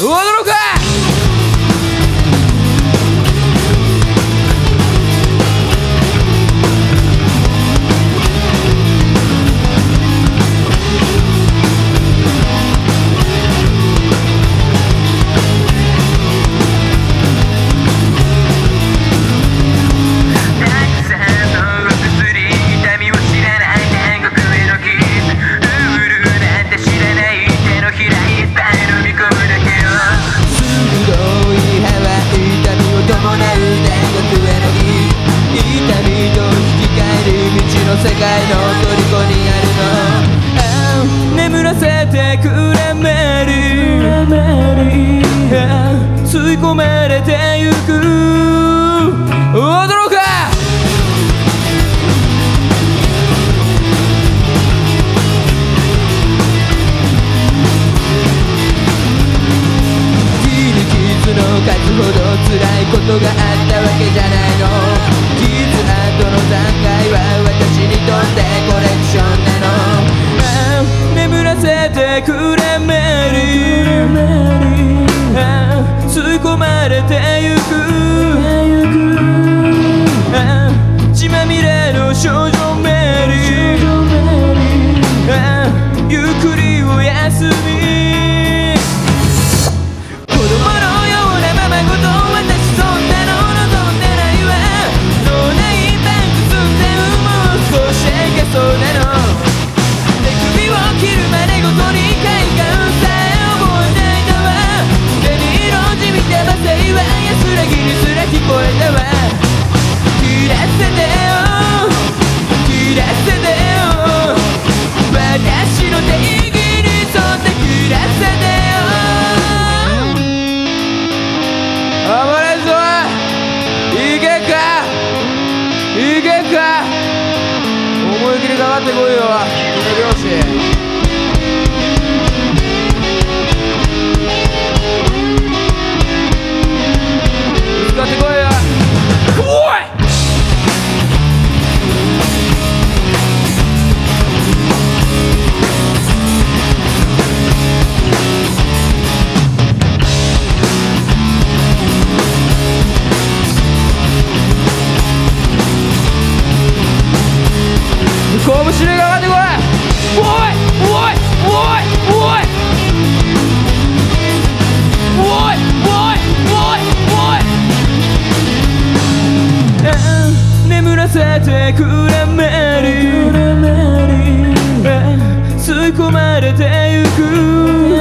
驚く人引き換える道の世界の虜になるのってこいよ、俺漁。らせてくれメリー。吸い込まれてゆく。